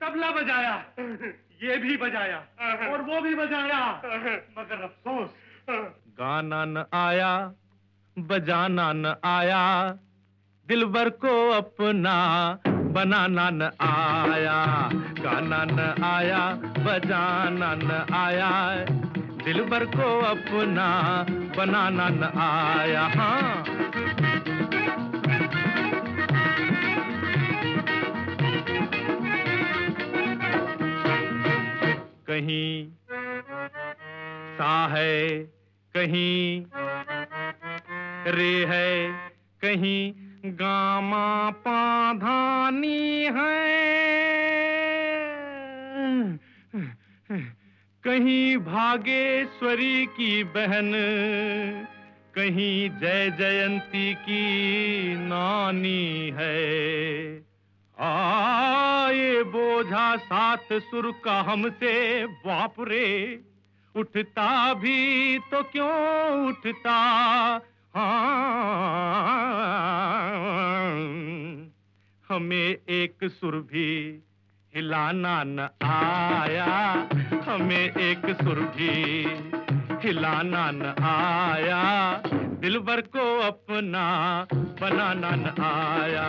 तबला बजाया। ये भी बजाया। और वो भी बजाया। मगर अफसोस गाना न आया बजाना न आया दिलबर को अपना बनाना न आया गाना न आया बजाना न आया दिलबर को अपना बनाना न आया। हाँ। सा है कहीं, रे है कहीं, गामा पाधानी है। कहीं भागेश्वरी की बहन, कहीं जय जयंती की नानी है। आए बोझा सात सुर का हमसे, बाप रे। उठता भी तो क्यों उठता? हाँ। हमें एक सुर भी हिलाना न आया। हमें एक सुर भी हिलाना न आया। दिलबर को अपना बनाना न आया,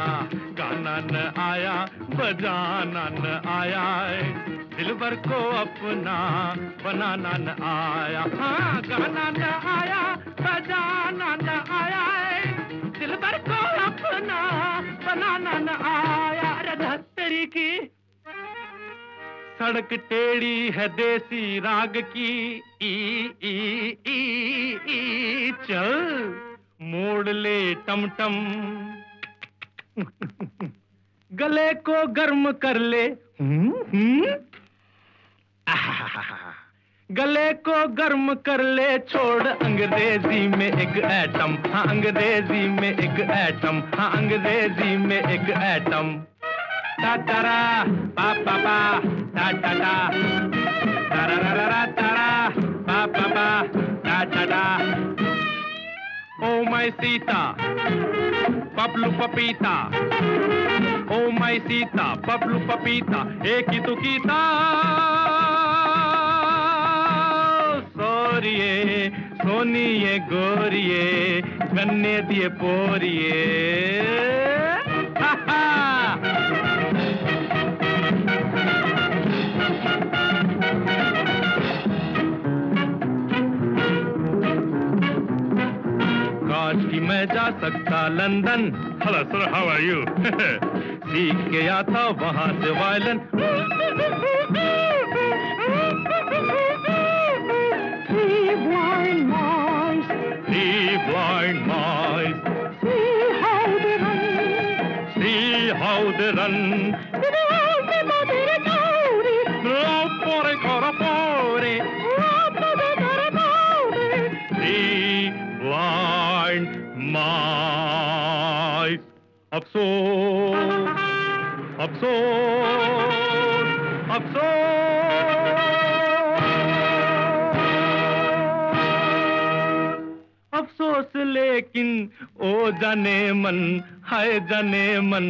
गाना न आया, बजाना न आया दिलबर को अपना बनाना न आया। हाँ गाना न आया, बजाना न आया दिलबर को अपना बनाना न आया। रधस्तरी की सड़क टेढ़ी है देसी राग की। ई ई ई ई चल मोड़ ले टमटम। गले को गर्म कर ले। हम्म, हम्म। गले को गर्म कर ले छोड़ अंग्रेज़ी में एक एटम। हाँ अंग्रेज़ी में एक एटम। हाँ अंग्रेज़ी में एक atom. Ta ta ra pa pa pa ta ta ta ta ra ra ra ra ta ra pa pa pa ta ta ta Oh my Sita Pablo Papita Oh my Sita Pablo Papita एक ही तो कीता सोरिए सोनिए गोरिए गन्ने दिए पोरिए मैं जा सकता London hello sir how are you सीख के आता वहाँ से violin blind mice, see how they run. see how they run. Mice. अफसोस अफसोस अफसोस अफसोस लेकिन ओ जने मन है जने मन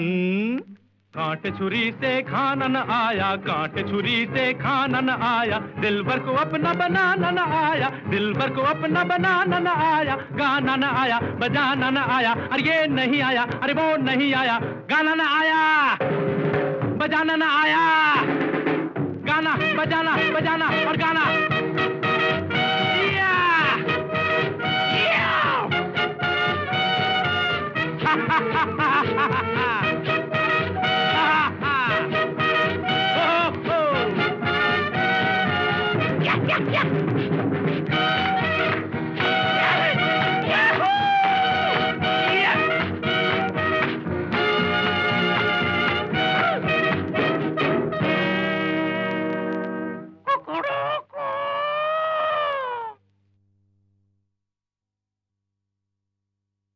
कांट छुरी से खाना न आया, कांट छुरी से खाना न आया, दिलबर को अपना बनाना न आया, दिलबर को अपना बनाना न आया गाना न आया बजाना न आया, अरे ये नहीं आया, अरे वो नहीं आया गाना न आया बजाना न आया, गाना, बजाना बजाना और गाना।